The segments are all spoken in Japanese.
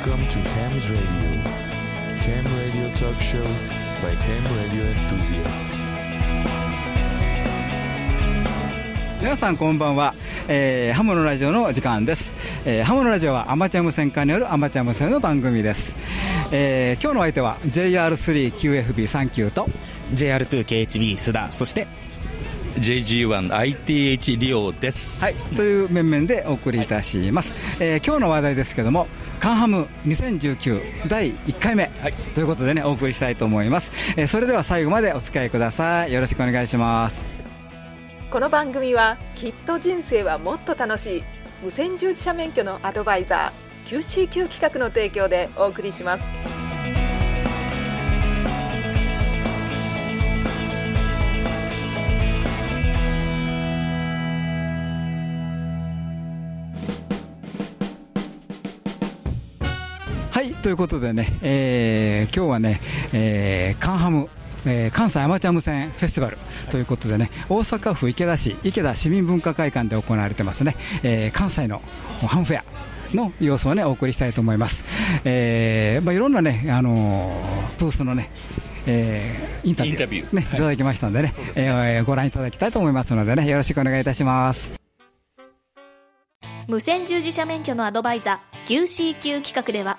Welcome to Ham's Radio. Ham Radio Talk Show by Ham Radio Enthusiasts. 皆さんこんばんは、えー、ハモのラジオの時間です、えー、ハモのラジオはアマチュア無線化によるアマチュア無線の番組です、えー、今日の相手は JR3QFB39 と JR2KHB 須田そして JG1ITH リオです、はい、という面々でお送りいたします、えー今日の話題ですけどもカンハム2019第1回目、ということでねお送りしたいと思います、えーそれでは最後までお付き合いください。よろしくお願いします。この番組はきっと人生はもっと楽しい無線従事者免許のアドバイザー QCQ 企画の提供でお送りしますということでね、えー今日はね、えーカンハムえー関西アマチュア無線フェスティバルということでね大阪府池田市池田市民文化会館で行われてますね、えー関西のハムフェアの様子をねお送りしたいと思います、えーまあ、いろんなね、あのーブースのねえーインタビュービュー。ね、い。ただきましたんでね、えーご覧いただきたいと思いますのでねよろしくお願いいたします。無線従事者免許のアドバイザー QCQ 企画では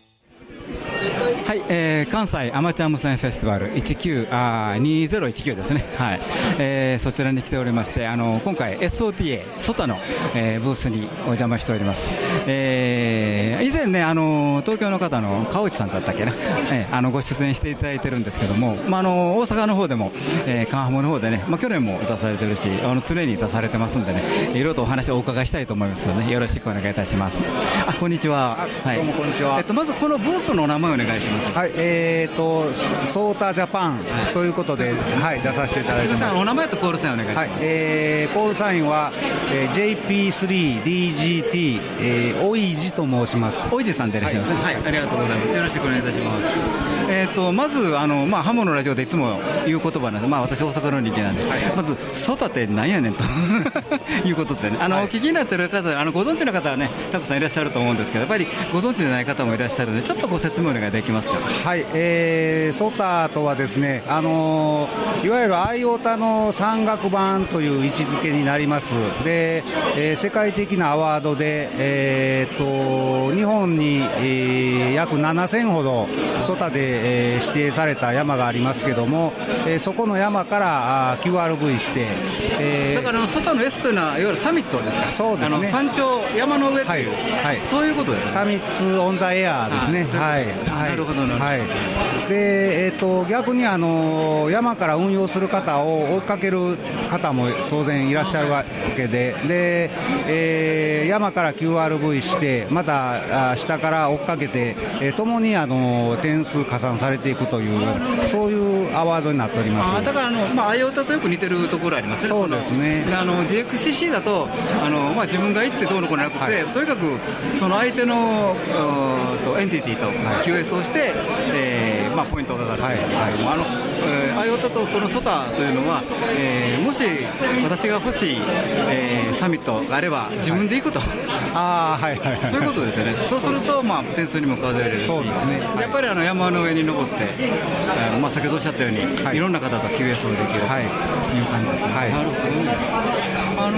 はい、えー関西アマチュア無線フェスティバル19あー2019ですね、はい。えーそちらに来ておりまして、あの今回、SOTA、ソタの、えーブースにお邪魔しております、えー以前ね、あの東京の方の川内さんだったっけな、えーあのご出演していただいてるんですけども、まあ、あの大阪の方でも、えー、カンハムの方でね、まあ、去年も出されてるし、あの常に出されてますんでね、いろいろとお話をお伺いしたいと思いますので、ね、よろしくお願いいたします。あこんにちは、はい、どうもこんにちは。えっと、まずこのブースのお名前をお願いします。はい、えーと、ソータジャパンということで、はい、出させていただいてます。すみません、お名前とコールサインお願いします。はい、えー、コールサインは、えー JP3DGT、えー、おいじと申します。おいじさんでいらっしゃいますね。はい、ありがとうございます。よろしくお願いいたします。えっ、と、まず、あの、まあ、ハモのラジオでいつも言う言葉なんで、まあ、私大阪の人間なんで、まず、ソタってなんやねんと いうことでね、あの、お聞きになってる方、あの、ご存知の方はね、たくさんいらっしゃると思うんですけど、やっぱりご存知でない方もいらっしゃるので、ちょっとご説明お願いできますか？はい、えー、ソタとはですね、あのーいわゆるアイオタの山岳版という位置づけになります。で、えー世界的なアワードで、えー、と日本に、えー約7000ほどソタで、えー指定された山がありますけども、えーそこの山からあー QRV して、えー。だから、あの、S というのは、いわゆるサミットですか？そうですね。山頂、山の上という、はい。はい。そういうことですね。サミッツ・オン・ザ・エアーですね、あはい、あなるほどなるほど。はい、で、えー、と逆にあの山から運用する方を追いかける方も当然いらっしゃるわけで、でえー山から QRV して、またあ下から追っかけて、えー、共にあの点数加算されていくという、そういうアワードになっております。あだからあの、まあ、アイオタとよく似てるところありますね、そうですね。あの DXCC だとあの、まあ、自分が行ってどうのこうのなくて、はい。とにかくその相手のとエンティティと QS をして、えーまあ、ポイントがかかる。んですけども、あのえーアイオタとこのソタというのは、えーもし私が欲しい、えーサミットがあれば、自分で行くと。あーはいはいはい。そういうことですよね、そうすると、まあ、点数にも数えれるし、そうですね。はい。やっぱりあの山の上に登って、えーまあ、先ほどおっしゃったように、はい。い、ろんな方と QS をできるとはい。いう感じですね。はい。なるほどね。あの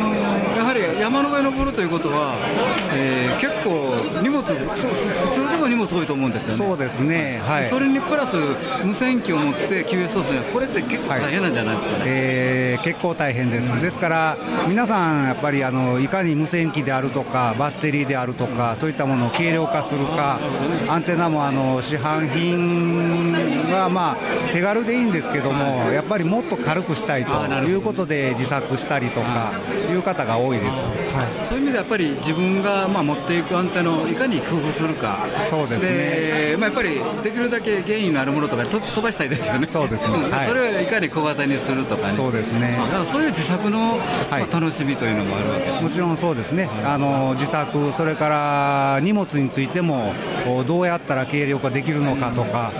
やはり山の上登るということは、えー結構荷物、つ普通でも荷物多いと思うんですよね。そうですね、はいそれにプラス無線機を持って QS をするこれって結構大変なんじゃないですかね。えー結構大変です、ですから皆さん、やっぱりあのいかに無線機であるとか、バッテリーであるとか、そういったものを軽量化するか、アンテナもあの市販品は、まあ、手軽でいいんですけども、やっぱりもっと軽くしたいということで、自作したりとかいう方が多いです。ます、はい、そういう意味でやっぱり自分がまあ持っていくアンテナをいかに工夫するか、そうですね。でまあ、やっぱりできるだけ原因のあるものとかと飛ばしたいですよね、そうですね。ん。はい。それをいかに小型にするとかね、そうですね。まあだからそういう自作の、楽しみというのもあるわけですね。もちろんそうですね、あの自作、それから荷物についても、どうやったら軽量化できるのかとか、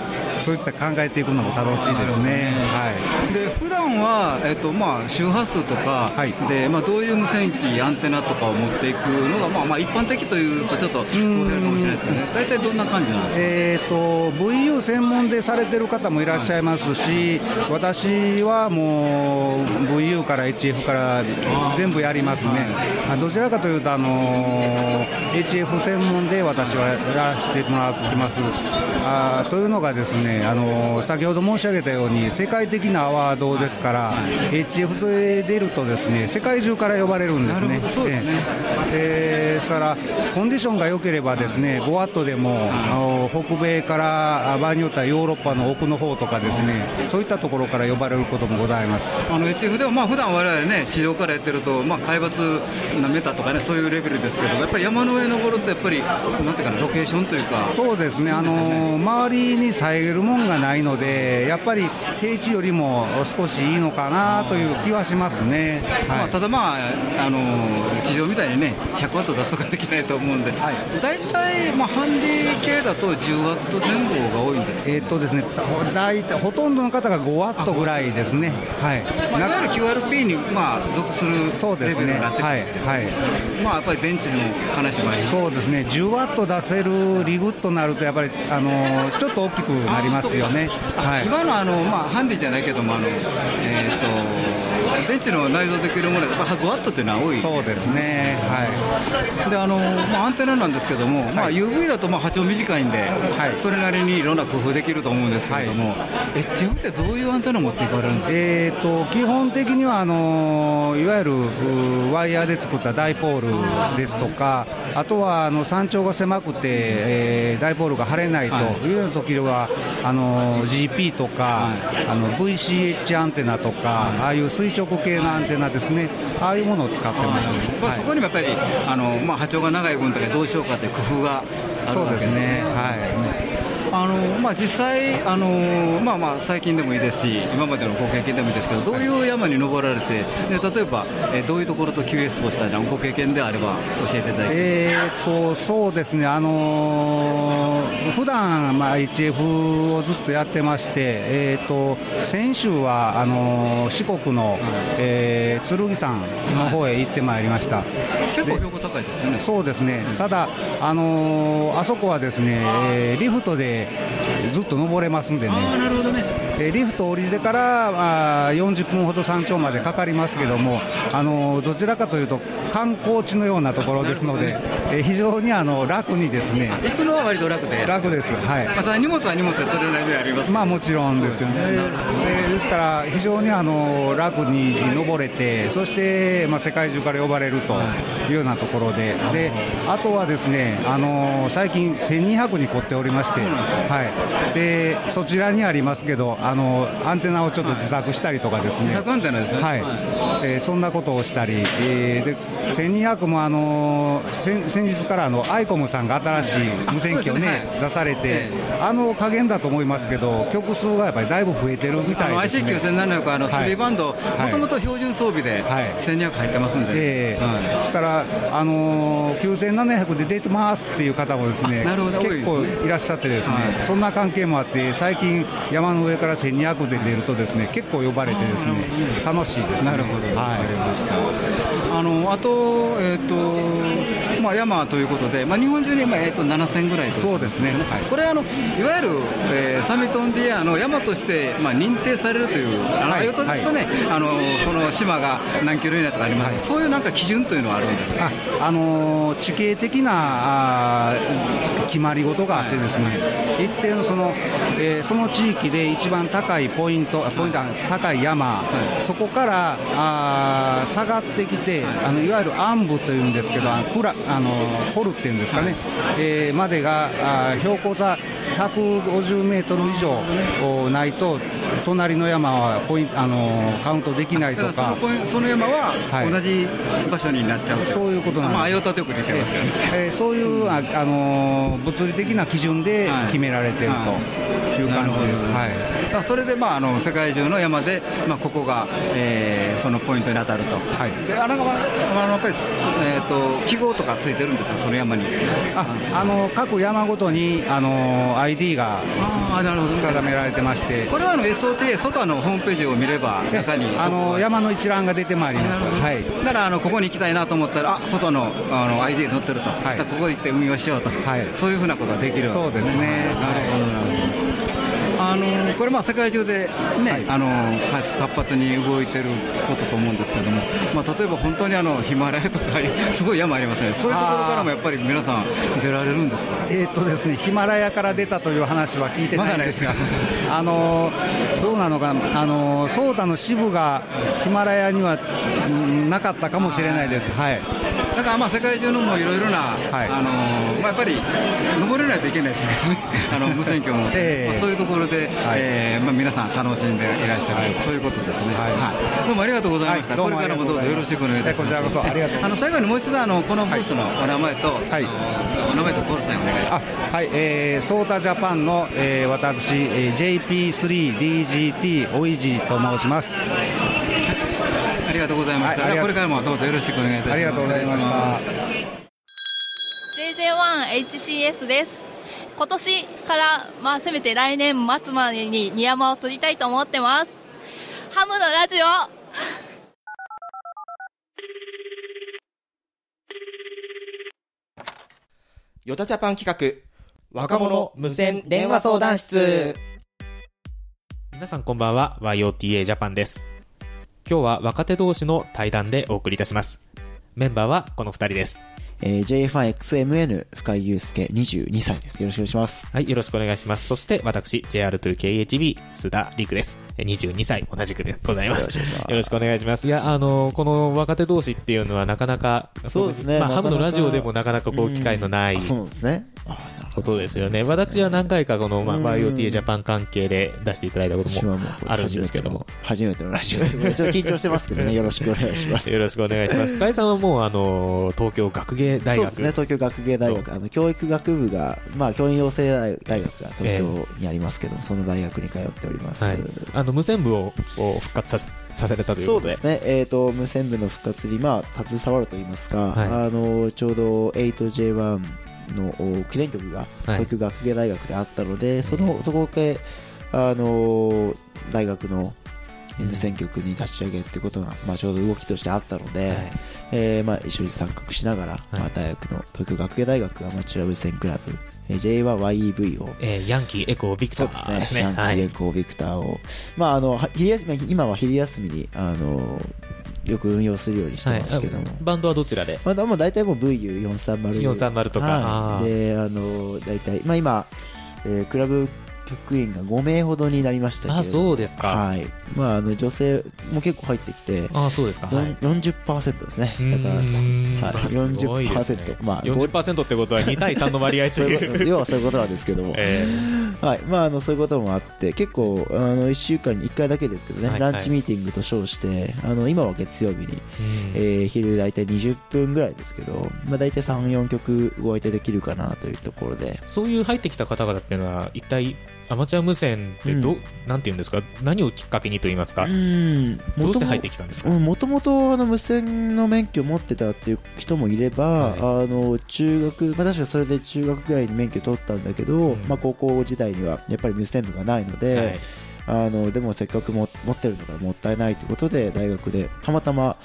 そういった考えていくのも楽しいですね。はいで普段はえっとまあ周波数とか、はいでまあどういう無線機、アンテナとかを持っていくのがまあまあ一般的というとちょっと語弊あるかもしれないですけどね。大体どんな感じなんですか？えー、と VU 専門でされてる方もいらっしゃいますし、私はもう VU から HF から全部やりますね、あどちらかというと、あの HF 専門で私はやらせてもらってます。あーというのがですね、あの先ほど申し上げたように世界的なアワードですから、HF で出るとですね世界中から呼ばれるんですね。そうですねえーからコンディションが良ければですね5ワットでも、あの北米からあ場合によってはヨーロッパの奥の方とかですねそういったところから呼ばれることもございます。あの HF ではまあ普段我々ね地上からやってるとまあ海抜なメタとかねそういうレベルですけどやっぱり山の上登るとやっぱりなんていうかなロケーションというかそうですね、あの周りに遮るもんがないので、やっぱり平地よりも少しいいのかなという気はしますね。まあ、はいただまあ、あの地上みたいにね、100ワット出すとかできないと思うんで、はい大体、まあ、ハンディ系だと10ワット前後が多いんですけえーっとですね、ほ大体ほとんどの方が5ワットぐらいですね。はい。ど、まあ、いなわゆる QRP に、まあ、属するそうですね。レベルになってくるはいはい。まあ、やっぱり電池の話もありますそうですね、10ワット出せるリグッとなると、やっぱり、あのーちょっと大きくなりますますよね。はい。今のあの、まあ、ハンディじゃないけども、あのえー、と電池の内蔵できるもので、やっぱ5ワットっていうのは多いそうですね。はであのまあ、アンテナなんですけども、まあ、UV だとまあ波長短いんで、はい。それなりにいろんな工夫できると思うんですけれども、HF ってどういうアンテナ持っていかれるんですい。か、えーと基本的にはあのーいわゆるワイヤーで作ったダイポールですとか、あとはあの山頂が狭くて、えーダイポールが張れないとはいいうような時は、あのー GP とか、あの VCH アンテナとか、ああいう垂直系のアンテナですね、ああいうものを使ってます。まあ、はいそこにもやっぱりあの、まあ、波長が長い分だけどうしようかという工夫があるわけですすでね、ね。はい。あのまあ、実際あの、まあ、まあ最近でもいいですし、今までのご経験でもいいですけど、どういう山に登られて、で例えば、えーどういうところと QS をしたりなご経験であれば教えていただきたいえー、とそうですね、あのー普段まあ HF をずっとやってまして、えー、と先週はあのー四国の、えー剣山の方へ行ってまいりました。結構標高高いですよね。そうですね、ただ、あのーあそこはですね、えーリフトでずっと登れますんでね、なるほどねえーリフト降りてから、あー40分ほど山頂までかかりますけども、あのどちらかというと観光地のようなところですので、えー非常にあの楽にですね行くのは割と楽で。楽です、はい。また荷物は荷物でそれなりにあります。まあもちろんですけどね、えーですから非常にあの楽に登れて、そして、まあ、世界中から呼ばれるとい。うようなところで、であとはですねあの最近、1200に凝っておりまして、はい、でそちらにありますけどあの、アンテナをちょっと自作したりとかですね。自作アンテナですね。はい。えーそんなことをしたり、えーで1200もあの先先日からあのアイコムさんが新しい無線機をねね。はい。出されて、えあの加減だと思いますけど、曲数がやっぱりだいぶ増えてるみたいですね。IC9700 あのはい。3バンド、もともと標準装備ではい。1200入ってますんで、ええ。はい。ですから、あのー9700で出てますっていう方もですねあなるほど。結構多いらっしゃってですね、はい。そんな関係もあって最近山の上から1200で出るとですね結構呼ばれてですね楽しいですね。なるほど、わはいかりました。あのあと、えっ、と、まあ、山ということで、まあ、日本中に、まあえー、と7000ぐらいとそうですね。はい。これあの、いわゆる、えー Summits on the Air の山として、まあ、認定されるという、あの、はいとですとね、あの、その島が何キロ以内とかあります、はい。そういうなんか基準というのはあるんですか？ああのー地形的なあー決まり事があってですね、一定のその、えーその地域で一番高いポイント、あポイントは高い山、そこからあー下がってきて、あのいわゆる鞍部というんですけど、あのくらあの掘るっていうんですかね、えーまでがあー標高差150メートル以上ないと、隣の山はポインあのカウントできないとか。そのその山ははい。同じ場所になっちゃうと、そういうことなんです。まあ、アヨタとよく出てますよね。えーそういうあ、あのー物理的な基準ではい。決められていると。いい。う感じです。はい。だそれで、まあ、あの世界中の山で、まあ、ここが、えーそのポイントに当たると、はい。であのあのやっぱり、えー、と記号とかつい。てるんですよ、その山に。ああの各山ごとに、あの ID があーなるほど定められてまして、これはあの SOTA、外のホームページを見れば、中にあの山の一覧が出てまい。ります。はい。だからあのここに行きたい。なと思ったら、あ外のあの ID 載ってると、い。ここ行って運用しようと、はい。そうい。うふうなことができるそうですねなるほど、なるほど。これ、まあ世界中で、ねあのか活発に動いてることと思うんですけども、まあ、例えば本当にあのヒマラヤとか、すごい山ありますよね、そういうところからもやっぱり皆さん、出られるんですか？えーっとですね、ヒマラヤから出たという話は聞いてないんですが、ま あのーどうなのかな、あのーソーダの支部がヒマラヤには、うんなかったかもしれないです。はいだからまあ世界中のもいろいろな、はい。あのまあ、やっぱり登れないといけないですからね、あの無線橋の、ええ。まあ、そういうところで、えーまあ、皆さん楽しんでいらっしゃる、そういうことですね、はい。はい。どうもありがとうございました、これからもどうぞよろしくお願いいたします。こちらこそありがとうあの最後にもう一度あのこのブースのお名前と、はい。お名前とコールサインお願いします。あはい、えー、ソータジャパンの、えー私、えー JP3DGT おいじと申します。ありがとうございました。はいこれからもどうぞよろしくお願いいたします。ありがとうございました。JJ1HCS です今年から、まあ、せめて来年末までにニヤマを取りたいと思ってますハムのラジオヨタジャパン企画、若者無線電話相談室。皆さんこんばんは、YOTA ジャパンです。今日は若手同士の対談でお送りいたします。メンバーはこの二人です。えー、JF1XMN 深井祐介22歳です。よろしくお願いします。はい、よろしくお願いします。そして私、JR2KHB 須田陸です。え22歳、同じくでございます。よろしくお願いしますいや、あのこの若手同士っていうのはなかなか、そうですねまあ、ハムのラジオでもなかなかこう、機会のないあそうですね。ことですよね。私は何回かこの、まあ、うん YOTA ジャパン関係で出していただいたこともあるんですけども。初めての初めてのラジオで、ちょっと緊張してますけどね、よろしくお願いします。よろしくお願いします。深井さんはもう、あの、東京学芸大学。そうですね、東京学芸大学、あの教育学部が、まあ、教員養成大学が東京にありますけども、その大学に通っております。はい。あの、無線部をを復活させさせれたということで。そうですね、えー、と無線部の復活に、まあ、携わるといいますか、はい。あのちょうど 8J1 のお記念曲がはい。東京学芸大学であったので、そのそこであの大学の無線局に立ち上げってことが、まあ、ちょうど動きとしてあったので、はい。えーまあ、一緒に参画しながら、まあ、大学の東京学芸大学アマチュア無線クラブ、えー J1YEV をえーヤンキー、エコー、ビクターですね。なんはいか原。稿ビクターを、まああのは昼休み今は昼休みにあのよく運用するようにしてますけども。はいバンドはどちらで？まあ、でも大体もう VU430。430とかはい、で、あの、大体、まあ今、えークラブ局員が5名ほどになりましたけど。あそうですかはい。まあ、あの、女性も結構入ってきて、ああ、そうですか。はい。40%ですね。だから、はい、すごいですね40%。まあ、40%ってことは2対3の割合という要はそういうことなんですけども。えはいまあ、あのそういうこともあって結構あの1週間に1回だけですけどね、はいはいランチミーティングと称してあの今は月曜日に、ーえー昼大体20分ぐらいですけど、まあ、大体34曲お相手できるかなというところでそういう入ってきた方々っていうのは、一体、アマチュア無線ってど、うん。なんていうんですか、何をきっかけにと言いますか、うん。どうして入ってきたんですか、もともと無線の免許を持ってたっていう人もいれば、はい。あの中学、まあ、確かそれで中学ぐらいに免許取ったんだけど、うん。まあ、高校時代にはやっぱり無線部がないので、はい。あのでもせっかくも持ってるんだからもったいないということで大学でたまたま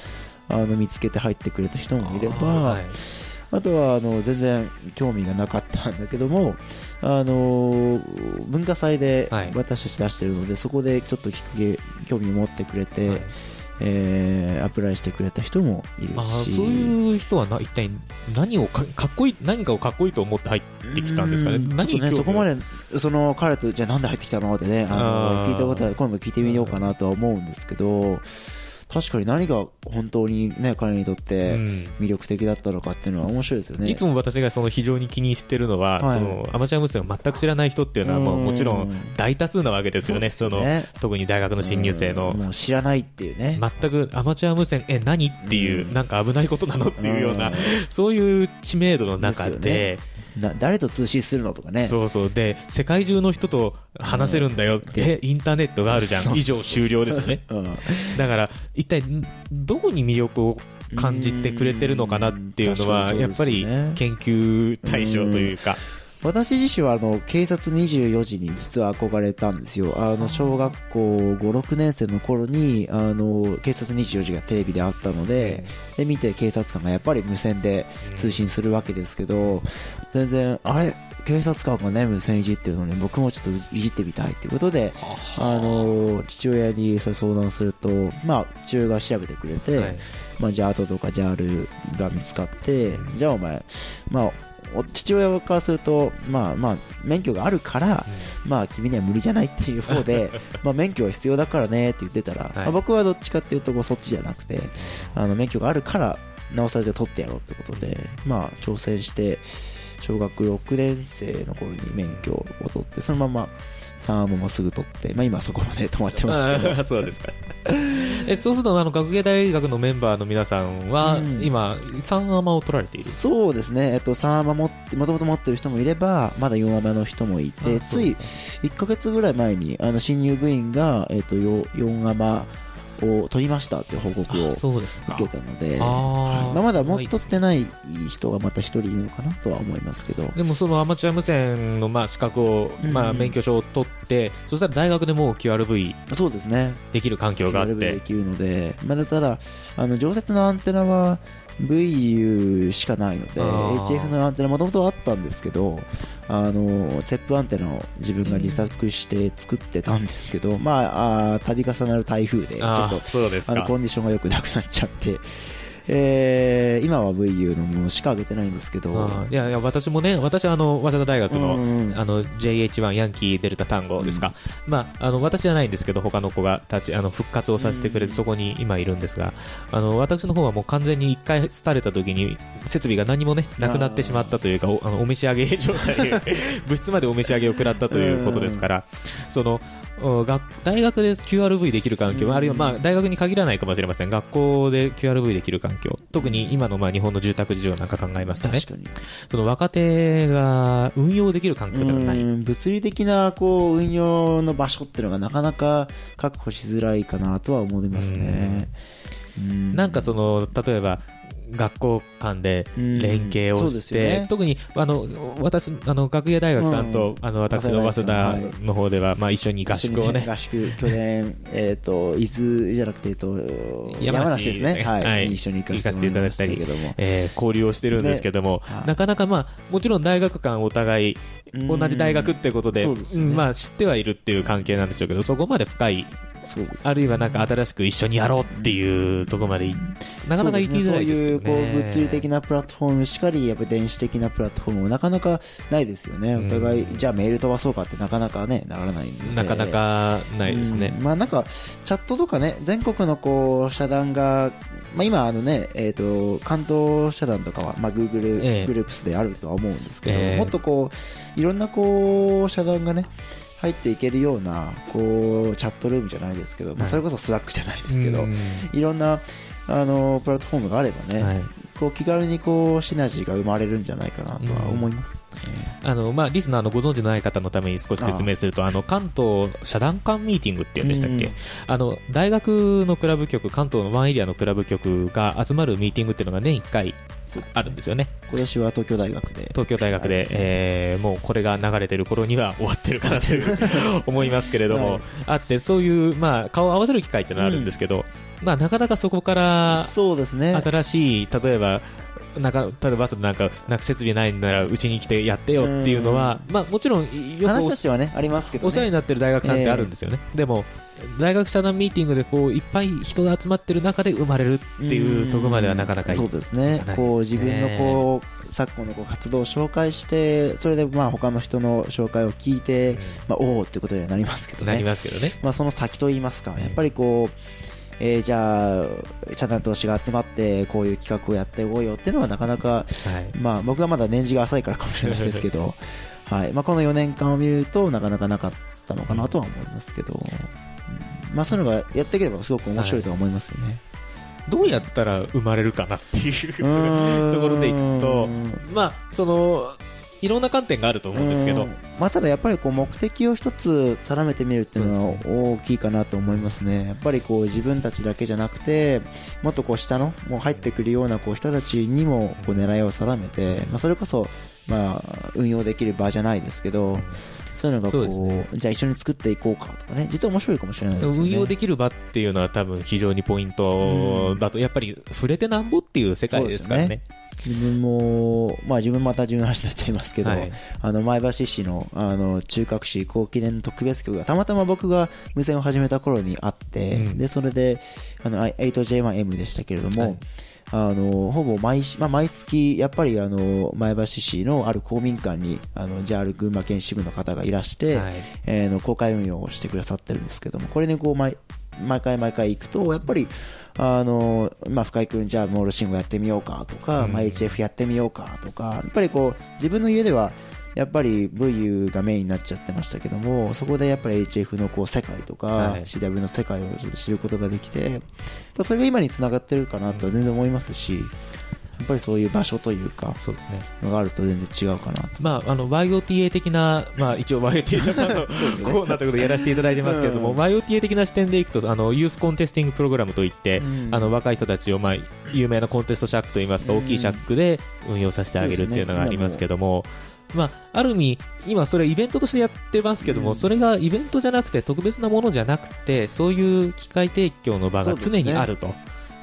あの見つけて入ってくれた人もいればあ,、はいとはあの全然興味がなかったんだけどもあの文化祭ではい。私たち出してるので、そこでちょっと興味を持ってくれて、はい。えーアプライしてくれた人もいるし。そういう人はな一体何をかかっこいい何かをかっこいいと思って入ってきたんですかね？うん何ね、そこまで、その彼と、じゃあなんで入ってきたの？ってね、あの聞いたことは今度聞いてみようかなとは思うんですけど、確かに何が本当にね、彼にとってうん。魅力的だったのかっていうのは面白いですよね。いつも私がその非常に気にしてるのは、はい。そのアマチュア無線を全く知らない人っていうのはもううん。もちろん大多数なわけですよね、そのね。特に大学の新入生の。うん。もう知らないっていうね。全くアマチュア無線、え、何っていう、うん。なんか危ないことなのっていうようなうん、そういう知名度の中で、な誰と通信するのとかね。そうそう、で、世界中の人と話せるんだよ、え、インターネットがあるじゃん、以上終了ですよね。うん。だから、一体、んどこに魅力を感じてくれてるのかなっていうのは、うん。やっぱり研究対象というか、私自身はあの警察24時に実は憧れたんですよ。あの小学校5、6年生の頃にあの警察24時がテレビであったので、で見て警察官がやっぱり無線で通信するわけですけど、全然、あれ？警察官がね、無線いじってるのに僕もちょっといじってみたいっていうことで、あの父親にそれ相談すると、まあ、父親が調べてくれて、はい。まあ、JART とか JAL が見つかって、じゃあお前、まあ、お父親からすると、まあまあ、免許があるから、まあ、君には無理じゃないっていう方で、まあ、免許は必要だからねって言ってたら、まあ僕はどっちかっていうと、そっちじゃなくて、あの、免許があるから、なおさらじゃあ取ってやろうってことで、まあ、挑戦して、小学6年生の頃に免許を取って、そのまま3アームもすぐ取って、まあ今そこまで止まってます。そうですか。え、そうすると、あの、学芸大学のメンバーの皆さんは、うん今、3アマを取られている？そうですね、えっと、3アマ持って、もともと持ってる人もいれば、まだ4アマの人もいて、つい1ヶ月ぐらい前に、あの、新入部員が、えっと、よ4アマを取りましたっていう報告をあそうですか。受けたので、まあ、まだもっと取ってない人がまた1人いるのかなとは思いますけど、でもそのアマチュア無線のまあ資格を、うん。まあ免許証を取って、そしたら大学でもう QRV そうですね、できる環境があっレベルでて、きるので、まだただ、あの、常設のアンテナは、VU しかないので、HF のアンテナもともとあったんですけど、あの、ツェップアンテナを自分が自作して作ってたんですけど、まあ、あー度重なる台風で、ちょっと、そうですか。あの、コンディションが良くなくなっちゃって、えー、今は VU のものしか上げてないんですけど、いやいや私もね、私はあの早稲田大学の,、うんあの JH1 ヤンキーデルタ単語ですか、まあ、あの私じゃないんですけど、他の子が立ちあの復活をさせてくれて、そこに今いるんですが、あの私の方はもう完全に1回廃れた時に、設備が何もね、なくなってしまったというか、おあのお召し上げ状態、物質までお召し上げを食らったということですから、その大学で QRV できる環境、うん。あるいはまあ大学に限らないかもしれません、学校で QRV できる環境、特に今のまあ日本の住宅事情なんか考えますとね。その若手が運用できる環境ではない。うん。物理的なこう運用の場所っていうのがなかなか確保しづらいかなとは思いますね。うん。なんかその、例えば、学校間で連携をして、ね。特に、あの、私、あの、学芸大学さんと、うん。あの、私の早稲田の方では、まあ一緒に合宿をね、合宿、去年、えっ、と、伊豆じゃなくて、えっ、と、山梨。ですね。はい。はい。一緒に行かせていただいたりけども。えー交流をしてるんですけども、はい。なかなかまあ、もちろん大学間お互い、同じ大学ってことで、うんまあ知ってはいるっていう関係なんでしょうけど、そこまで深い、そうです。あるいはなんか新しく一緒にやろうっていうところまでい、なかなか行きづらいですよね。そういう、こう、物理的なプラットフォームしかり、やっぱ電子的なプラットフォームもなかなかないですよね。お互い、じゃあメール飛ばそうかってなかなかね、ならないんで。なかなかないですね。うんまあなんか、チャットとかね、全国のこう、社団が、まあ今あのね、えっ、と、関東社団とかは、まあ Google ええグループスであるとは思うんですけど、ええもっとこう、いろんなこう、社団がね、入っていけるような、こう、チャットルームじゃないですけど、まあそれこそ Slack じゃないですけど、うん。いろんな、あの、プラットフォームがあればね、はいこう気軽にこう、シナジーが生まれるんじゃないかなとは思います。あの、まあ、リスナーのご存知のない方のために少し説明すると、あの、関東社団間ミーティングっていうんでしたっけ、うんあの、大学のクラブ局、関東のワンエリアのクラブ局が集まるミーティングっていうのが年1回あるんですよね。今年は東京大学で。東京大学で、えーもうこれが流れてる頃には終わってるかなと 思いますけれども、はい。あって、そういう、まあ、顔を合わせる機会ってのはあるんですけど、まあ、なかなかそこから、そうですね。新しい、例えば、なんか、例えばバスでなんか、なんか設備ないんなら、うちに来てやってよっていうのは、まあ、もちろん、よく話としてはね、ありますけど、ね。お世話になってる大学さんってあるんですよね。でも、大学社団ミーティングでこう、いっぱい人が集まってる中で生まれるっていうところまではなかなかいそうですね。こう、自分のこう、昨今のこう活動を紹介して、それでまあ他の人の紹介を聞いて、まあ、おおってことにはなりますけどね。なりますけどね。まあその先と言いますか、やっぱりこう、えーじゃあ、チャンネル投資が集まって、こういう企画をやっていこうよっていうのはなかなか、はい。まあ、僕はまだ年次が浅いからかもしれないですけど、はいまあ、この4年間を見るとなかなかなかったのかなとは思いますけど、うんまあ、そういうのがやっていければすごく面白いとは思いますよね。どうやったら生まれるかなっていうところでいくと、まあ、その、いろんな観点があると思うんですけど。うん、まあ、ただやっぱりこう目的を一つ定めてみるっていうのは大きいかなと思いますね、やっぱりこう自分たちだけじゃなくて、もっとこう下のもう入ってくるようなこう人たちにもこう狙いを定めて、まあ、それこそまあ運用できる場じゃないですけど、そういうのがこうね。じゃあ一緒に作っていこうかとかね、実は面白いかもしれないですよね。運用できる場っていうのは多分非常にポイントだと、やっぱり触れてなんぼっていう世界ですからね。自分も、まあ自分また自分の話になっちゃいますけど、はい。あの、前橋市の、あの、中核市高記念特別局が、たまたま僕が無線を始めた頃にあって、うん。で、それで、あの、8J1M でしたけれども、はい。あの、ほぼ毎し、まあ、毎月、やっぱりあの、前橋市のある公民館に、あの、JR 群馬県支部の方がいらして、はい。えーの公開運用をしてくださってるんですけども、これね、こう、毎毎回毎回行くと、やっぱり、あの、まあ、深井君、じゃあ、モール信号やってみようかとか、うん。まあ、HF やってみようかとか、やっぱりこう、自分の家では、やっぱり VU がメインになっちゃってましたけども、そこでやっぱり HF のこう世界とか、はい。CW の世界を知ることができて、それが今につながってるかなとは全然思いますし、やっぱりそういう場所というか、そうですね。のがあると全然違うかなと。まあ、あの、YOTA 的な、まあ、一応 YOTA ジャパンのコーナーということでやらせていただいてますけれども、うん。YOTA 的な視点でいくと、あの、ユースコンテスティングプログラムといって、うん。あの、若い人たちを、まあ、有名なコンテストシャックといいますか、うん。大きいシャックで運用させてあげるっていうのがありますけども、まあ、ある意味、今それイベントとしてやってますけども、うん。それがイベントじゃなくて特別なものじゃなくて、そういう機械提供の場が常にあると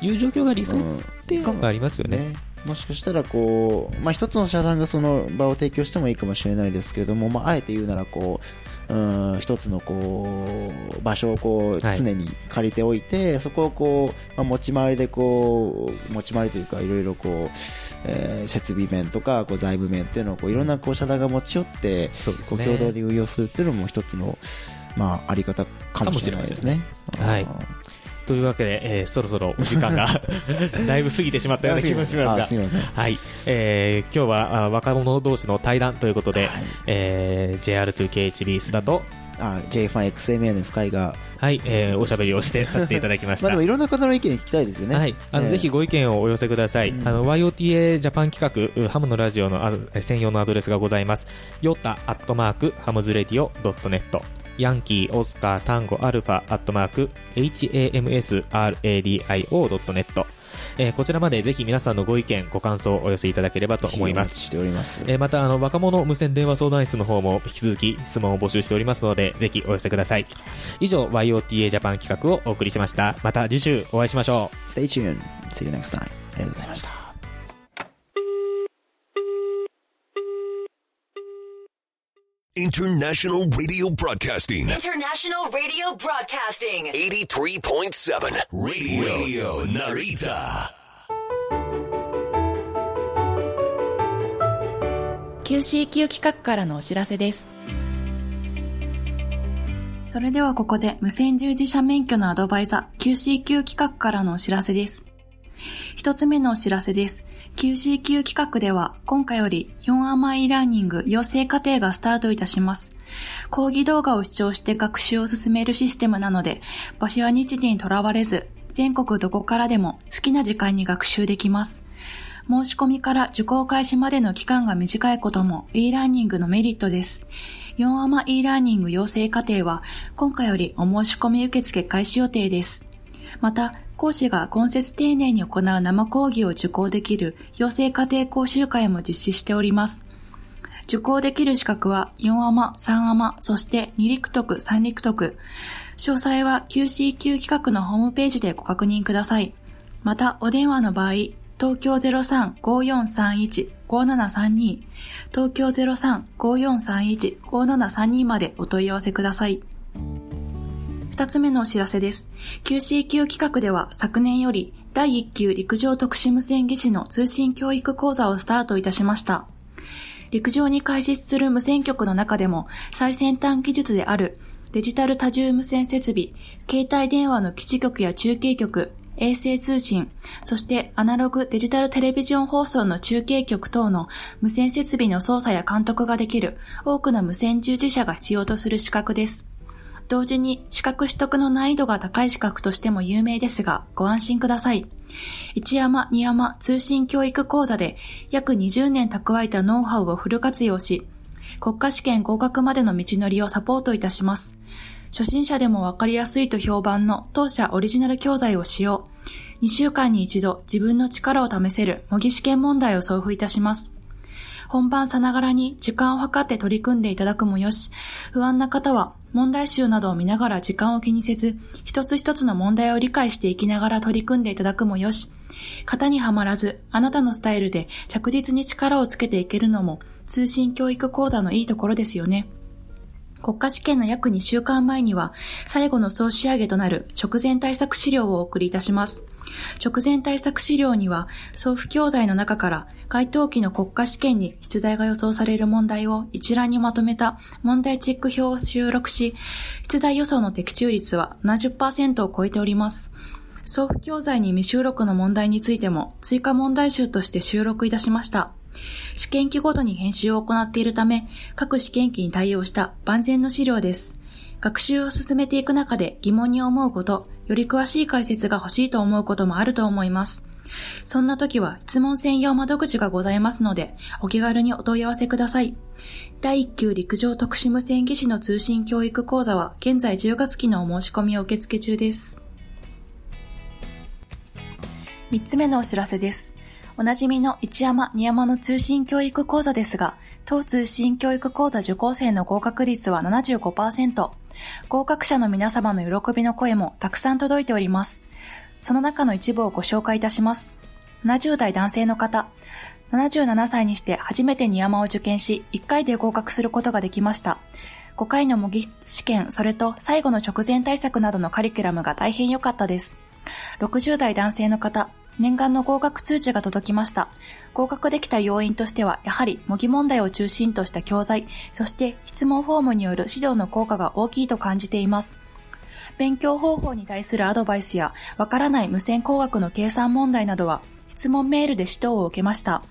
いう状況が理想っていうのがありますよね。ねもしかしたらこう、まあ、一つの社団がその場を提供してもいいかもしれないですけれども、まあ、あえて言うならこう、うん、一つのこう場所をこうはい。常に借りておいて、そこをこう、まあ、持ち回りでこう持ち回りというかいろいろこう、えー設備面とかこう財務面っていうのをこういろんなこう社団が持ち寄って、そうね。共同で運用するっていうのも一つの、まあ、あり方かもしれないですね。かもしれませんねというわけで、えーそろそろお時間が だいぶ過ぎてしまったような気もしますがあすみま。はい、えー今日はあ若者同士の対談ということで、えー JR2KHB 須田と、あ J1XMA の深井が、はいえーおしゃべりをしてさせていただきました。ま あでもいろんな方の意見聞きたいですよね。はい、あの、えーぜひご意見をお寄せください。うんあの、YOTA ジャパン企画、うハムのラジオのあ専用のアドレスがございます。ヨタアットマーク、ハムズレディオドットネット。ヤンキー、オスカー、タンゴ、アルファ、アットマーク、hamsradio.net。えーこちらまでぜひ皆さんのご意見、ご感想をお寄せいただければと思いますしております。えーまた、あの、若者無線電話相談室の方も引き続き質問を募集しておりますので、ぜひお寄せください。以上、YOTA ジャパン企画をお送りしました。また次週お会いしましょう。Stay tuned. See you next time. ありがとうございました。International Radio Broadcasting. International Radio Broadcasting. 83.7 Radio, Radio Narita. QCQ 企画からのお知らせです。それではここで無線従事者免許のアドバイザー QCQ 企画からのお知らせです。一つ目のお知らせです。QCQ 企画では今回より4アマ e ラーニング養成課程がスタートいたします。講義動画を視聴して学習を進めるシステムなので、場所や日時にとらわれず、全国どこからでも好きな時間に学習できます。申し込みから受講開始までの期間が短いことも e ラーニングのメリットです。4アマ e ラーニング養成課程は今回よりお申し込み受付開始予定です。また、講師が今節丁寧に行う生講義を受講できる養成課程講習会も実施しております。受講できる資格は4アマ、3アマ、そして2陸徳、3陸徳。詳細は QCQ 企画のホームページでご確認ください。また、お電話の場合、東京03-5431-5732、東京03-5431-5732までお問い合わせください。二つ目のお知らせです。QCQ 企画では昨年より第1級陸上特殊無線技師の通信教育講座をスタートいたしました。陸上に開設する無線局の中でも最先端技術であるデジタル多重無線設備、携帯電話の基地局や中継局、衛星通信、そしてアナログデジタルテレビジョン放送の中継局等の無線設備の操作や監督ができる多くの無線従事者が必要とする資格です。同時に資格取得の難易度が高い資格としても有名ですが、ご安心ください。一山二山通信教育講座で約20年蓄えたノウハウをフル活用し、国家試験合格までの道のりをサポートいたします。初心者でもわかりやすいと評判の当社オリジナル教材を使用。2週間に一度自分の力を試せる模擬試験問題を送付いたします。本番さながらに時間を計って取り組んでいただくもよし、不安な方は問題集などを見ながら時間を気にせず、一つ一つの問題を理解していきながら取り組んでいただくもよし、型にはまらず、あなたのスタイルで着実に力をつけていけるのも、通信教育講座のいいところですよね。国家試験の約2週間前には、最後の総仕上げとなる直前対策資料をお送りいたします。直前対策資料には、送付教材の中から、該当期の国家試験に出題が予想される問題を一覧にまとめた問題チェック表を収録し、出題予想の的中率は70%を超えております。送付教材に未収録の問題についても追加問題集として収録いたしました。試験機ごとに編集を行っているため、各試験機に対応した万全の資料です。学習を進めていく中で疑問に思うこと、より詳しい解説が欲しいと思うこともあると思います。そんな時は質問専用窓口がございますので、お気軽にお問い合わせください。第1級陸上特殊無線技師の通信教育講座は現在10月期のお申し込みを受付中です。3つ目のお知らせです。おなじみの一山二山の通信教育講座ですが、当通信教育講座受講生の合格率は75%。合格者の皆様の喜びの声もたくさん届いております。その中の一部をご紹介いたします。70代男性の方。77歳にして初めて二山を受験し、1回で合格することができました。5回の模擬試験、それと最後の直前対策などのカリキュラムが大変良かったです。60代男性の方。念願の合格通知が届きました。合格できた要因としては、やはり模擬問題を中心とした教材、そして質問フォームによる指導の効果が大きいと感じています。勉強方法に対するアドバイスや、わからない無線工学の計算問題などは、質問メールで指導を受けました。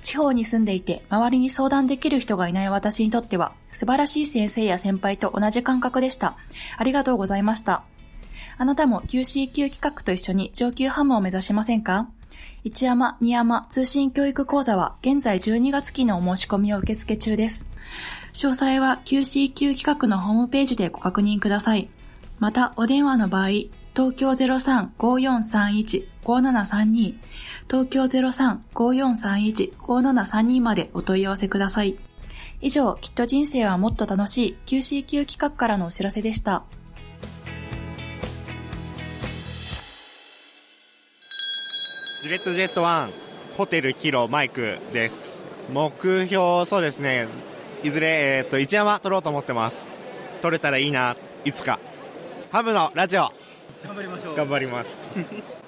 地方に住んでいて、周りに相談できる人がいない私にとっては、素晴らしい先生や先輩と同じ感覚でした。ありがとうございました。あなたも QCQ 企画と一緒に上級ハムを目指しませんか？一山、二山通信教育講座は現在12月期のお申し込みを受付中です。詳細は QCQ 企画のホームページでご確認ください。また、お電話の場合、東京03-5431-5732東京03-5431-5732までお問い合わせください。以上、きっと人生はもっと楽しい QCQ 企画からのお知らせでした。ジレットジェット1ホテルキロマイクです。目標そうですね。いずれ、えー、と一山取ろうと思ってます。取れたらいいな。いつか。ハムのラジオ。頑張りましょう。頑張ります。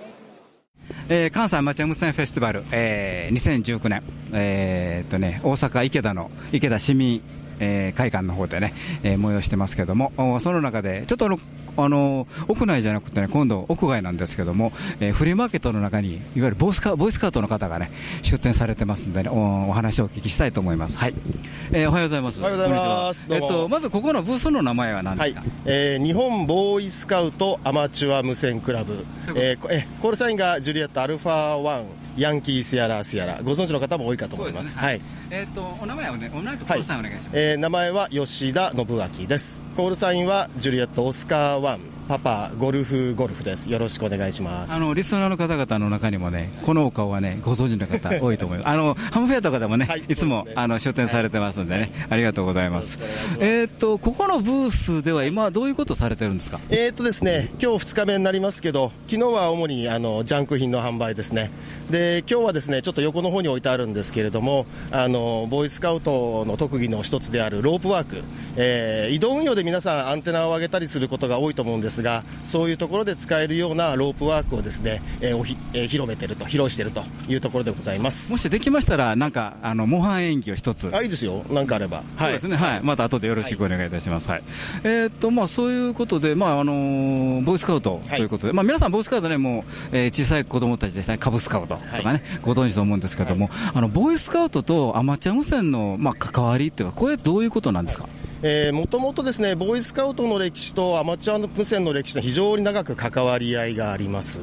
えー関西アマチュア無線フェスティバル、えー2019年、えーっとね、大阪池田の池田市民、えー会館の方でね、えー催してますけども、おその中で、ちょっとあの、あの屋内じゃなくてね、今度屋外なんですけども、えーフリーマーケットの中に、いわゆるボースカボーイスカウトの方がね、出展されてますんでね、おお話をお聞きしたいと思います。はい。えーおはようございます。おはようございます。えっと、まずここのブースの名前は何ですか、えー日本ボーイスカウトアマチュア無線クラブ、えーこえコールサインがジュリエットアルファ1ヤンキースやらスやらご存知の方も多いかと思います。はい。えっと、お名前をね、お名前とコールサインお願いします。えー名前は吉田信明です。コールサインはジュリエットオスカー1パパゴルフゴルフです。よろしくお願いします。あのリスナーの方々の中にもね、このお顔はね、ご存知の方 多いと思います。あのハムフェアとかでもね、い、つも、あの出展されてますんでね、ありがとうございます。えーっとここのブースでは今どういうことされてるんですか？えーっとですね今日2日目になりますけど、昨日は主にあのジャンク品の販売ですね、で今日はですねちょっと横の方に置いてあるんですけれども、あのボーイスカウトの特技の一つであるロープワーク、えー移動運用で皆さん、アンテナを上げたりすることが多いと思うんですますがそういうところで使えるようなロープワークをですね、えーおひえー広めてると披露しているというところでございます。もしできましたら、なんか、あの、模範演技を一つ。あいいですよ。なんかあれば。そうですね、はい、また後でよろしくお願いいたします。はい、えーっと、まあ、そういうことで、まあ、あのーボーイスカウトということで、まあ、皆さん、ボーイスカウトね、もう、えー小さい子供たちですね、カブスカウトとかね、ご存知と思うんですけども、あの、ボーイスカウトとアマチュア無線の、まあ、関わりっていうのは、これどういうことなんですか？もともとですねボーイスカウトの歴史とアマチュア無線の歴史と非常に長く関わり合いがあります。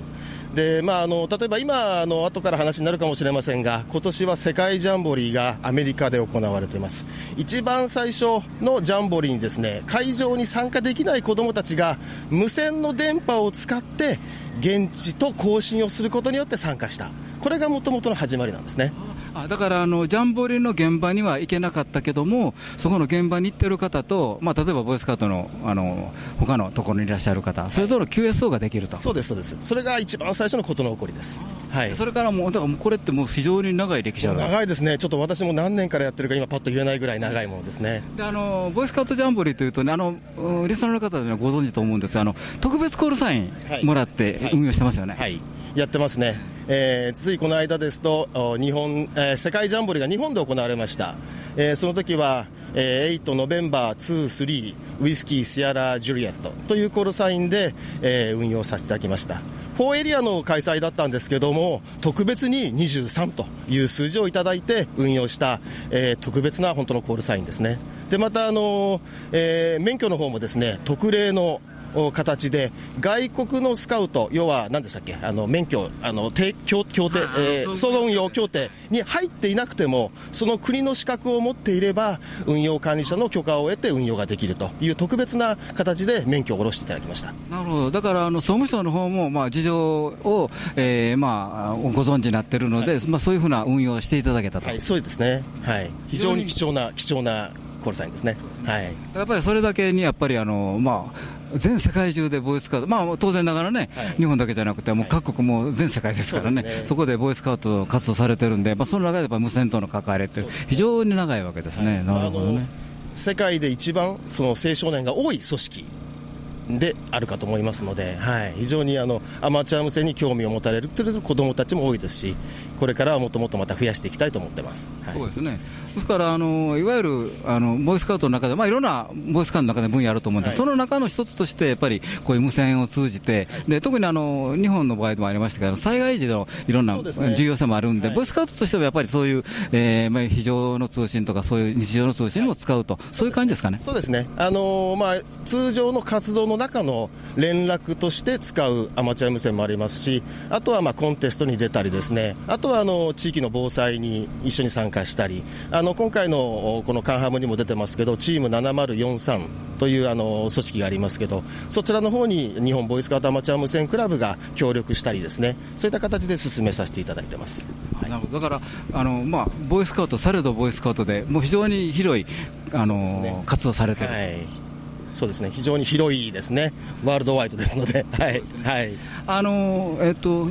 でまあ、あの例えば今あの後から話になるかもしれませんが今年は世界ジャンボリーがアメリカで行われています。一番最初のジャンボリーにですね会場に参加できない子どもたちが無線の電波を使って現地と交信をすることによって参加した。これがもともとの始まりなんですね。あだからあのジャンボリーの現場には行けなかったけども、そこの現場に行ってる方と、まあ、例えばボーイスカウトのあの他のところにいらっしゃる方、それぞれ QSO ができると、そうですそうです。それが一番最初のことの起こりです、はい、それからもう、だからもうこれってもう非常に長い歴史ある。長いですね。ちょっと私も何年からやってるか今パッと言えないぐらい長いものですね。であのボーイスカウトジャンボリーというとね、あのうんリスナーの方はご存知と思うんですが、あの特別コールサインもらって運用してますよね。はい、やってますね、えーついこの間ですと、日本えー世界ジャンボリが日本で行われました、えーその時は、えー8ノベンバー2、3、ウイスキー、シアラ、ジュリエットというコールサインで、えー運用させていただきました。4エリアの開催だったんですけども、特別に23という数字をいただいて運用した、えー特別な本当のコールサインですね。で、また、あのーえー免許の方もですね、特例の形で外国のスカウト、要は何でしたっけ、あの免許、あの提協協定、えー、総合運用協定に入っていなくても、その国の資格を持っていれば、運用管理者の許可を得て運用ができるという特別な形で免許を下ろしていただきました。なるほど、だからあの総務省の方もまあ事情を、えーまあ、ご存知になっているので、まあ、そういうふうな運用をしていただけたと。はい、そうですね、はい、非常に貴重な貴重なコールサインですね。はい。やっぱりそれだけにやっぱりあの、まあ、全世界中でボーイスカウト、まあ、当然ながらね、日本だけじゃなくて、もう各国も全世界ですからね、そそうですね。こでボーイスカウト活動されてるんで、まあ、その中でやっぱ無線との関わりって、非常に長いわけですね、なるほどね。世界で一番その青少年が多い組織であるかと思いますので、はい、非常にあのアマチュア無線に興味を持たれる子どもたちも多いですし、これからはもっともっとまた増やしていきたいと思ってます。そうですね。ですから、あの、いわゆる、あの、ボーイスカウトの中で、まあ、いろんなボーイスカウトの中で分野あると思うんで、はい。その中の一つとして、やっぱり、こういう無線を通じて、で、特にあの、日本の場合でもありましたけど、災害時のいろんな重要性もあるんで、ボーイスカウトとしてはやっぱりそういう、えー、まあ、非常の通信とか、そういう日常の通信にも使うと、そういう感じですかね。そうですね、あのーまあ、通常の活動の中の連絡として使うアマチュア無線もありますし、あとはまあコンテストに出たりですね、あとはあの地域の防災に一緒に参加したり、あの今回のこのカンハムにも出てますけど、チーム7043というあの組織がありますけど、そちらの方に日本ボーイスカウトアマチュア無線クラブが協力したりですね、そういった形で進めさせていただいてます。なるほど。だから、あのまあ、ボーイスカウト、されどボーイスカウトで、もう非常に広いあの、活動されてる、はい。そうですね、非常に広いですね、ワールドワイドですので、はい、はい、あのえっと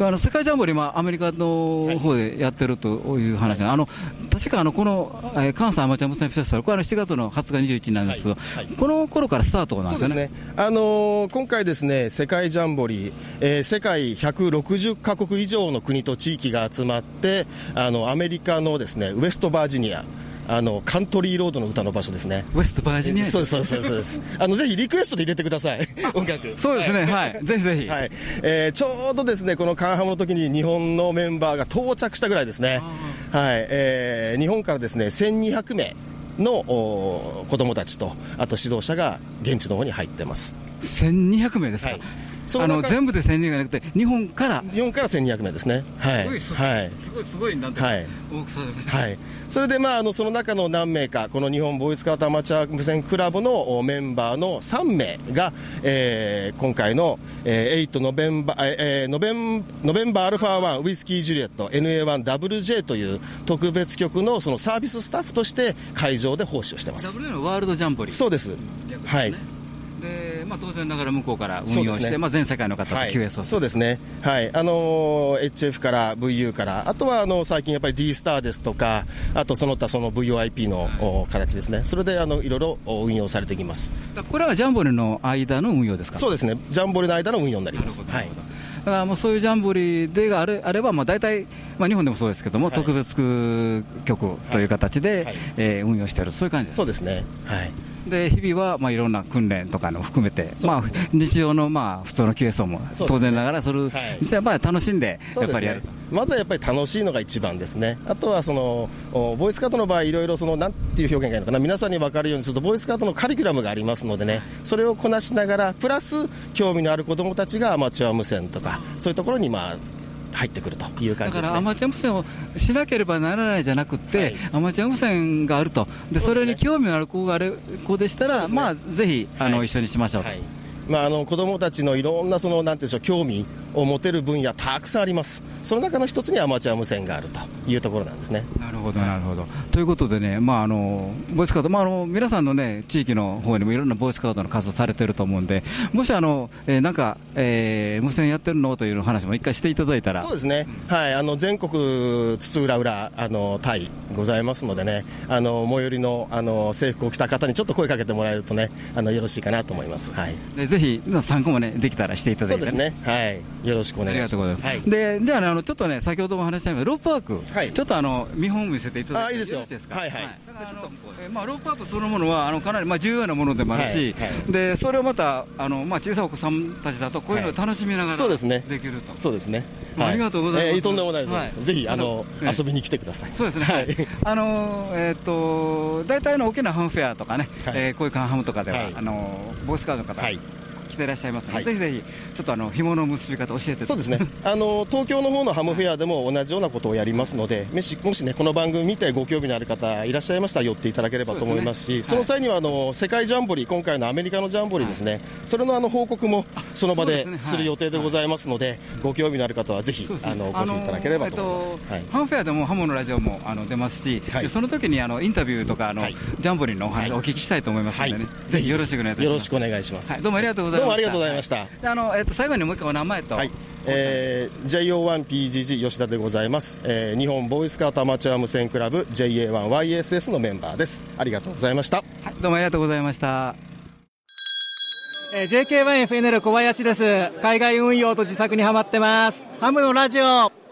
あの世界ジャンボリー、まあ、アメリカの方でやってるという話で、あの確かあのこの、えー関西アマチュア無線フェスティバル、これはあの7月の20日、21日なんですけど、この頃からスタートなんですよね。ね、あのー今回ですね、世界ジャンボリー、えー世界160カ国以上の国と地域が集まって、あのアメリカのですねウエストバージニア。あのカントリーロードの歌の場所ですね。ウエストバージニアそうです、そうです、そうです。あのぜひリクエストで入れてください。音楽。そうですね、はい、ぜひぜひ。はい、えーちょうどですねこのカンハムの時に日本のメンバーが到着したぐらいですね。はい、えー日本からですね1200名のお子供たちとあと指導者が現地の方に入ってます。1200名ですか、その中あの全部で1200名じゃなくて、日本から日本から1200名ですね。はい。すごいはい。すごい、すごいなんて、はい大きさですね。はい、それで、まあ、あのその中の何名か、この日本ボーイスカウトアマチュア無線クラブのおメンバーの3名が、えー今回の、えー8ノベンバー、えーノベンノベンバーアルファ1ウイスキージュリエット NA1WJ という特別局のそのサービススタッフとして会場で奉仕をしてます。ワールドジャンボリー。そうです。はい。でまあ、当然ながら向こうから運用して、ね。まあ、全世界の方とはい。QS をする、そうですね、はい。あのー HF から VU から、あとはあの最近やっぱり D スターですとか、あとその他その VOIP の、お形ですね、それであのいろいろお運用されてきます。これはジャンボリの間の運用ですか？そうですね、ジャンボリの間の運用になります。はい。だからもうそういうジャンボリでがあれあれば、まあ、大体、まあ、日本でもそうですけども、特別局という形で、えー運用している、そういう感じです。そうですね、はい、で日々はまあいろんな訓練とかの含めて、まあ、日常のまあ普通の QSO も当然ながら、それ、実際やっぱり楽しんで、やっぱりやる。まずはやっぱり楽しいのが一番ですね、あとはそのおボイスカートの場合、いろいろそのなんていう表現がいいのかな、皆さんに分かるようにすると、ボイスカートのカリキュラムがありますのでね、それをこなしながら、プラス興味のある子どもたちがアマチュア無線とか、そういうところにまあ入ってくるとい。う感じですね。だからアマチュア無線をしなければならないじゃなくて、アマチュア無線があると、でそれに興味のある子がある子でしたら、まあ、ぜひあの、一緒にしましょうと。まあ、あの子どもたちのいろんなそのなんていうんでしょう興味を持てる分野たくさんあります。その中の一つにアマチュア無線があるというところなんですね。なるほど、なるほど。ということでね、まあ、あのボイスカード、まあ、あの皆さんの、ね、地域の方にもいろんなボイスカードの活動されてると思うんで、もしあの、えーなんか、えー無線やってるのという話も一回していただいたら、そうですね、はい、あの全国津々浦々あのタイございますのでね。あの最寄りのあの制服を着た方にちょっと声かけてもらえるとねあのよろしいかなと思います、はい、でぜひ参考も、ね、できたらしていただいて、そうですね、はい、よろしくお願いします。はい。でじゃあね、あのちょっとね、先ほどもお話ししたようにロープワーク、ちょっとあの見本見せていただいてあいいですよ。ろしですか？はいはい。えーまあ、ロープワークそのものはあのかなりまあ重要なものでもあるし、はいはでそれをまたあの、まあ、小さいお子さんたちだと、こういうのを楽しみながらそうですね。できると。そうですね、ありがとうございます。えーとんでもないです、はい。ぜひあの遊びに来てください。そうですね、はい、あのーえっ、と大体の大きなハムフェアとかね、えーこういうカンハムとかでは、あのーボイスカードの方、来ていらっしゃいますので、はい。ぜひぜひ、ちょっとあの紐の結び方、教えてそうですね。あの東京の方のハムフェアでも同じようなことをやりますのでもしもしねこの番組見てご興味のある方いらっしゃいましたら寄っていただければと思いますしその際にはあの世界ジャンボリー今回のアメリカのジャンボリーですね、それのあの報告もその場でする予定でございますのでご興味のある方はぜひあのお越しいただければと思います、あのーえっとハムフェアでもハモのラジオもあの出ますし、でその時にあのインタビューとかあの、ジャンボリーのお話をお聞きしたいと思いますのでね、ぜひよろしくお願いいたします。よろしくお願いします、はい。どうもありがとうございどうもありがとうございました、であのえっと最後にもう一回お名前と、えー JO1PGG 吉田でございます、えー日本ボーイスカートアマチュア無線クラブ JA1YSS のメンバーですありがとうございました、どうもありがとうございました。えー JK1FNL 小林です。海外運用と自作にハマってます。ハムのラジオ。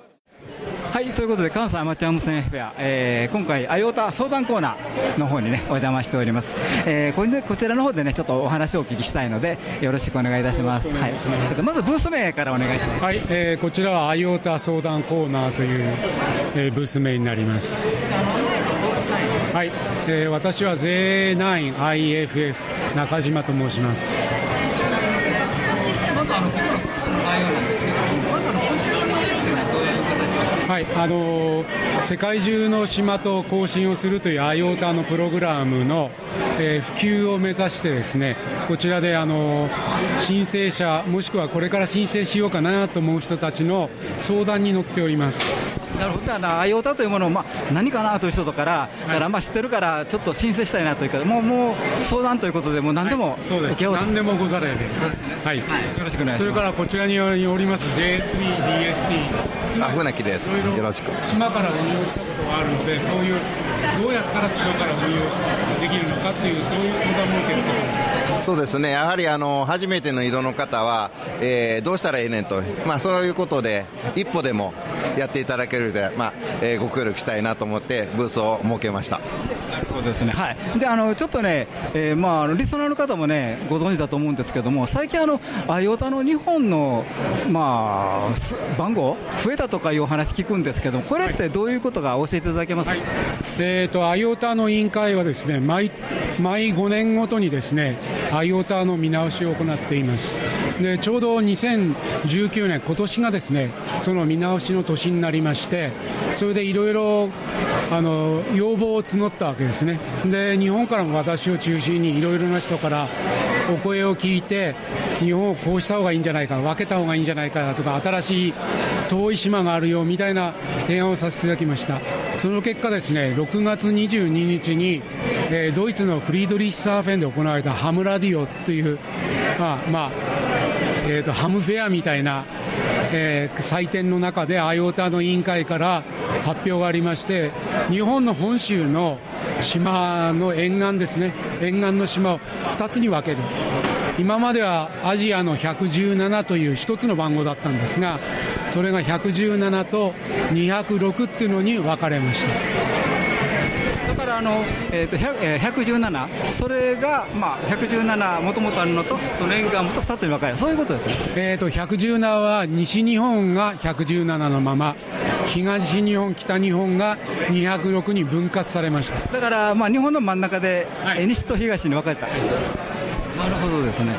はいということで関西アマチュア無線フェア、えー今回、アイオタ相談コーナーの方にねお邪魔しております、えーこれでこちらの方でねちょっとお話をお聞きしたいのでよろしくお願いいたします、はい、えっとまずブース名からお願いします。はい、えーこちらはアイオタ相談コーナーという、えーブース名になります。はい、えー私は J9IFF 中島と申します。はい、あのー世界中の島と更新をするという IOTA のプログラムの、えー普及を目指してですねこちらで、あのー申請者もしくはこれから申請しようかなと思う人たちの相談に乗っております。なるほど、だから、アイオタというものを、まあ、何かなという人とから、だからまあ知ってるから、ちょっと申請したいなというか、もうもう相談ということで、もう何でもそうです。何でもござれで、はい。よろしくお願いします。それからこちらにおります J3DST あ、船木です。よろしく。島から運用したことがあるのでそういうどうやったら島から運用しできるのかというそういう相談も受け付けておりますそうですね。やはりあの初めての移動の方は、えーどうしたらええねんと、まあそういうことで一歩でもやっていただけるで、まあ、えーご協力したいなと思ってブースを設けました。そうですね、はい、であのちょっとね、えーまああの、リスナーの方もね、ご存知だと思うんですけども、最近、あのアイオタの日本の、まあ、す番号、増えたとかいうお話聞くんですけども、これってどういうことが教えていただけます、えー、と IOTA の委員会はですね毎毎5年ごとにですね IOTA の見直しを行っています。でちょうど2019年今年がですねその見直しの年になりましてそれでいろいろあの要望を募ったわけですね。で日本からも私を中心にいろいろな人からお声を聞いて日本をこうした方がいいんじゃないか分けた方がいいんじゃないかとか新しい遠い島があるよみたいな提案をさせていただきました。その結果ですね6月22日に、えードイツのフリードリッサーフェンで行われたハムラディオという、まあまあえーとハムフェアみたいな、えー祭典の中で IOTA の委員会から発表がありまして日本の本州の島の沿岸ですね。沿岸の島を2つに分ける。今まではアジアの117という1つの番号だったんですがそれが117と206っていうのに分かれました。だからあの、えーと100えー117、それが、まあ、117もともとあるのと、その沿岸部と2つに分かれる、そういうことですね。えー、と117は西日本が117のまま東日本北日本が206に分割されました。だから、まあ、日本の真ん中で、えー西と東に分かれた。んですなるほどですね。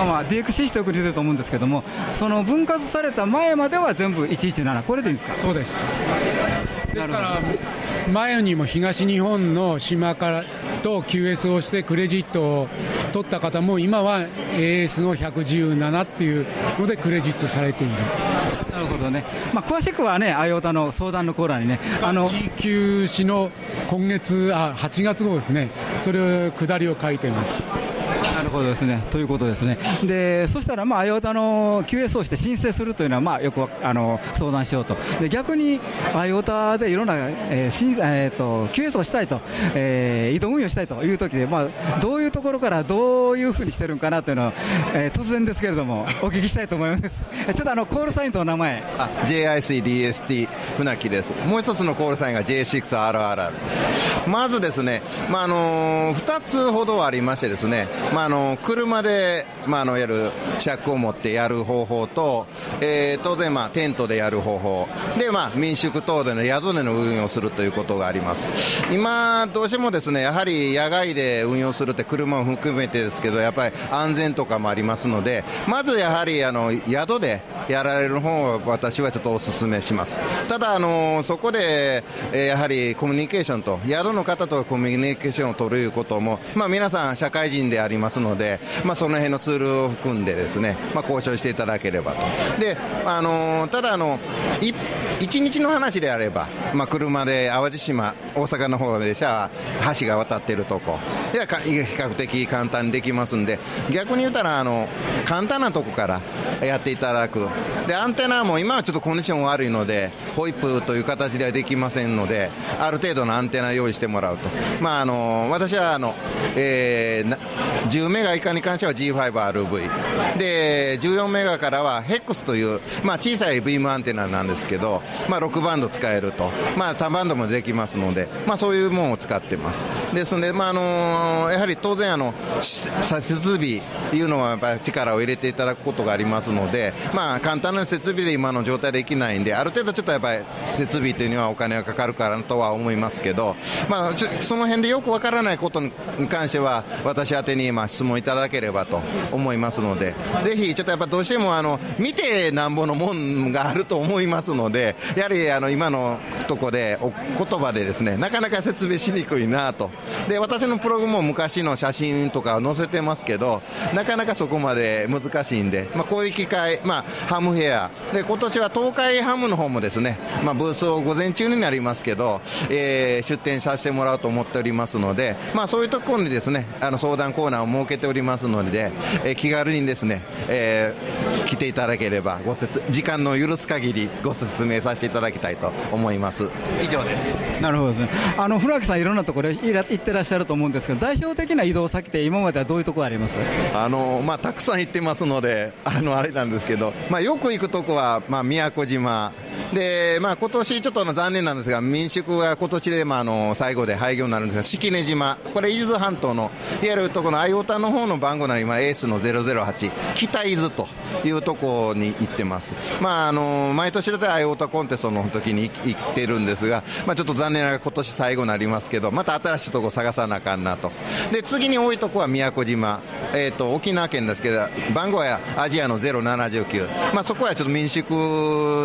あまあ、DXC してよく出てると思うんですけども、その分割された前までは全部117、これでいいんですか？そうです。ですから、前にも東日本の島からと QS をしてクレジットを取った方も、今は AS の117っていうのでクレジットされている。なるほどね、まあ、詳しくはね、アイオタの相談のコーナーにね、あの休止の今月あ8月号ですね、それを下りを書いています。るほどですね。ということですね。で、そしたら、まあ、アイオタの QS をして申請するというのは、まあ、よくあの相談しようと。で、逆に、アイオタでいろんな、えー申えーと QS をしたいと、えー移動運用したいというときで、まあ、どういうところからどういうふうにしてるんかなというのを、えー突然ですけれども、お聞きしたいと思います。えちょっとあの、コールサインとお名前。JICDST 船木です。もう一つのコールサインが J6RRR です。まずですね、まあ、あの二つほどありましてですね、まあ、あの、の車で、まあ、あの、いわゆる尺を持ってやる方法と、えー当然、まあ、テントでやる方法。で、まあ、民宿等での宿での運用するということがあります。今、どうしてもですね、やはり野外で運用するって車を含めてですけど、やっぱり安全とかもありますので、まずやはり、あの、宿でやられる方を私はちょっとお勧めします。ただ、あの、そこで、えーやはりコミュニケーションと、宿の方とコミュニケーションを取るいうことも、まあ皆さん社会人でありますので、まあその辺のツールを含んでですね、まあ交渉していただければと。で、あの、ただあの、い一日の話であれば、まあ、車で淡路島、大阪の方でじゃあ橋が渡っているとこ、いやか比較的簡単にできますんで、逆に言ったらあの簡単なとこからやっていただく、でアンテナも今はちょっとコンディション悪いので、ホイップという形ではできませんので、ある程度のアンテナ用意してもらうと、まあ、あの私はあの、えー10メガ以下に関しては G5RV、で14メガからは HEX という、まあ、小さいビームアンテナなんですけど、まあ、6バンド使えると、まあ、多バンドもできますので、まあ、そういうものを使ってます。ですので、まああのやはり当然あの、設備というのはやっぱり力を入れていただくことがありますので、まあ、簡単な設備で今の状態できないんで、ある程度ちょっとやっぱり設備というにはお金がかかるからとは思いますけど、まあ、その辺でよくわからないことに関しては、私宛にまあ質問いただければと思いますので、ぜひちょっとやっぱどうしてもあの見てなんぼのもんがあると思いますので、やはりあの今のとこでお言葉でですね、なかなか説明しにくいなと。で、私のプログも昔の写真とか載せてますけど、なかなかそこまで難しいんで、まあ、こういう機会、まあ、ハムフェア、で、今年は東海ハムの方もですね、まあ、ブースを午前中になりますけど、えー出展させてもらおうと思っておりますので、まあ、そういうところにですね、あの相談コーナーを設けておりますので、えー気軽にですね、えー来ていただければご説、時間の許す限りご説明させていただきたいと思います。以上です。なるほどですね。あの古垣さんいろんなところ行ってらっしゃると思うんですけど、代表的な移動先って今まではどういうところあります？あのまあ、たくさん行ってますので、あのあれなんですけど、まあ、よく行くとこは、まあ、宮古島、でまあ今年ちょっとの残念なんですが、民宿が今年で、まあ、あの最後で廃業になるんですが、式根島、これ、伊豆半島の、いわゆるところの相田の方の番号なら今、エースの008、北伊豆というところに行ってます、まあ、あの毎年だったら相田コンテストの時に行ってるんですが、まあ、ちょっと残念ながら今年最後になりますけど、また新しいとこ探さなあかんなと、で次に多いとこは宮古島、えー、と沖縄県ですけど、番号はアジアの079、まあ、そこはちょっと民宿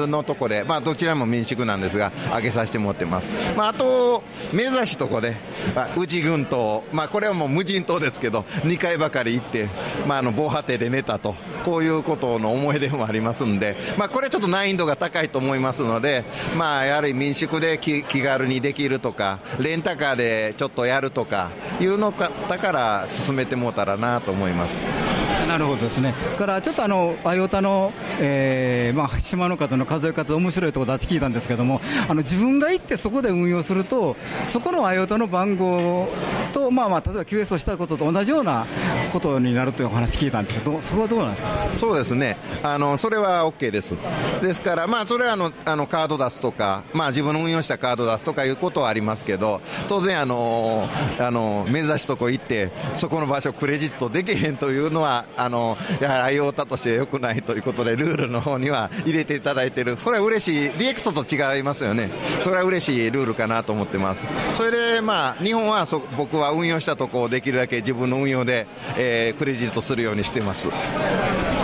のところで、まあ、どちらも民宿なんですが、上げさせてもらってます。まあ、あと、目指しとこで、まあ、内群島、まあ、これはもう無人島ですけど、2回ばかり行って、まあ、あの防波堤で寝たと、こういうことの思い出もありますんで、まあ、これちょっと難易度が高いと思いますので、まあ、やはり民宿で気軽にできるとか、レンタカーでちょっとやるとかいうのかだから進めてもうたらなと思います。なるほどですね、からちょっとあの、アヨタの、えーまあ、島の数の数え方、面白いところだって聞いたんですけども、あの自分が行ってそこで運用すると、そこのアヨタの番号と、まあまあ、例えば QS をしたことと同じようなことになるというお話聞いたんですけど、そこはどうなんですか？そうですね、あのそれは OK です。ですから、まあ、それはあのあのカード出すとか、まあ、自分の運用したカード出すとかいうことはありますけど、当然あの、あの目指しとこ行って、そこの場所、クレジットできへんというのは、あのやはり IOTA として良くないということで、ルールの方には入れていただいてる、それは嬉しい、DX と違いますよね、それは嬉しいルールかなと思ってます。それで、まあ、日本はそ僕は運用したとこをできるだけ自分の運用で、えークレジットするようにしてます。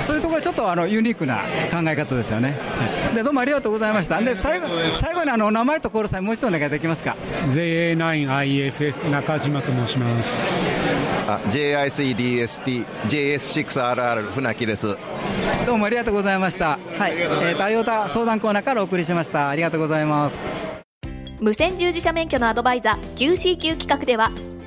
そういうところはちょっとあのユニークな考え方ですよね。はいでどうもありがとうございました。で最後最後にあのお名前とコールサインもう一度お願いできますか？JA9IFF 中島と申します。あ JICDST、JS6RR 船木です。どうもありがとうございました。はい。えーと、アヨタ相談コーナーからお送りしました。ありがとうございます。無線従事者免許のアドバイザー QCQ 企画では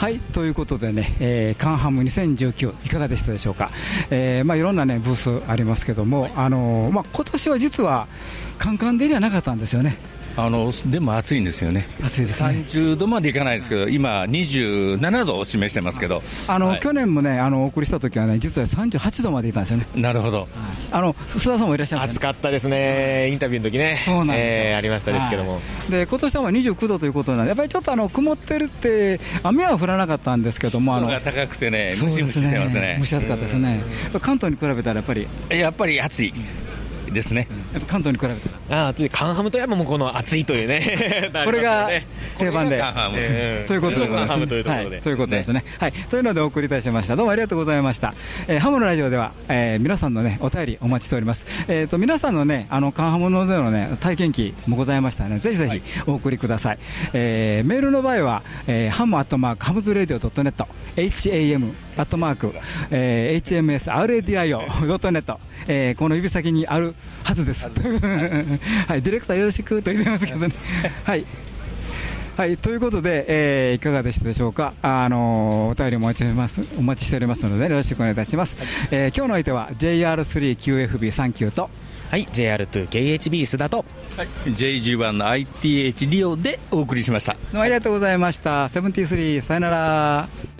はいということでね、えーカンハム2019いかがでしたでしょうか？えーまあいろんなねブースありますけども、あのーまあ今年は実はカンカンでりゃなかったんですよね。あのでも暑いんですよね、暑いですね。30度までいかないですけど、今、27度を示してますけど、あの、はい。去年もねあのお送りした時はね実は38度までいたんですよね。なるほど、あの須田さんもいらっしゃいました、ね。暑かったですね、インタビューの時ね、そうなんですよ。えーありましたですけども、はい。で今年はまあ29度ということなんで、やっぱりちょっとあの曇ってるって、雨は降らなかったんですけども、あのが高くてね、そうですムシムシしてますね、蒸し暑かったですね、関東に比べたらやっぱり、やっぱり暑いですね、やっぱ関東に比べたら。ああ、ついカンハムといえばもうこの暑いというね、これが定番で。えーということでございますカンハムというところではいということですね。はい。というのでお送りいたしました。どうもありがとうございました。えーハムのラジオでは、えー皆さんのね、お便りお待ちしております。えっ、と、皆さんのね、あの、カンハムのでのね、体験記もございましたので、ぜひぜひお送りください。えーメールの場合は、えーハムアットマーク、ハムズラディオ .net、ham アットマーク、えー hmsradio.net、えーこの指先にあるはずです。はい、ディレクターよろしくと言ってますけどね。はい。はい、ということで、えーいかがでしたでしょうか？あのお便りお待ちしてます、お待ちしておりますので、よろしくお願いいたします。えー今日の相手は JR3QFB39 と、はい、JR2KHB 須田と、JG1 の ITH リオでお送りしました。どうもありがとうございました。73、さよなら。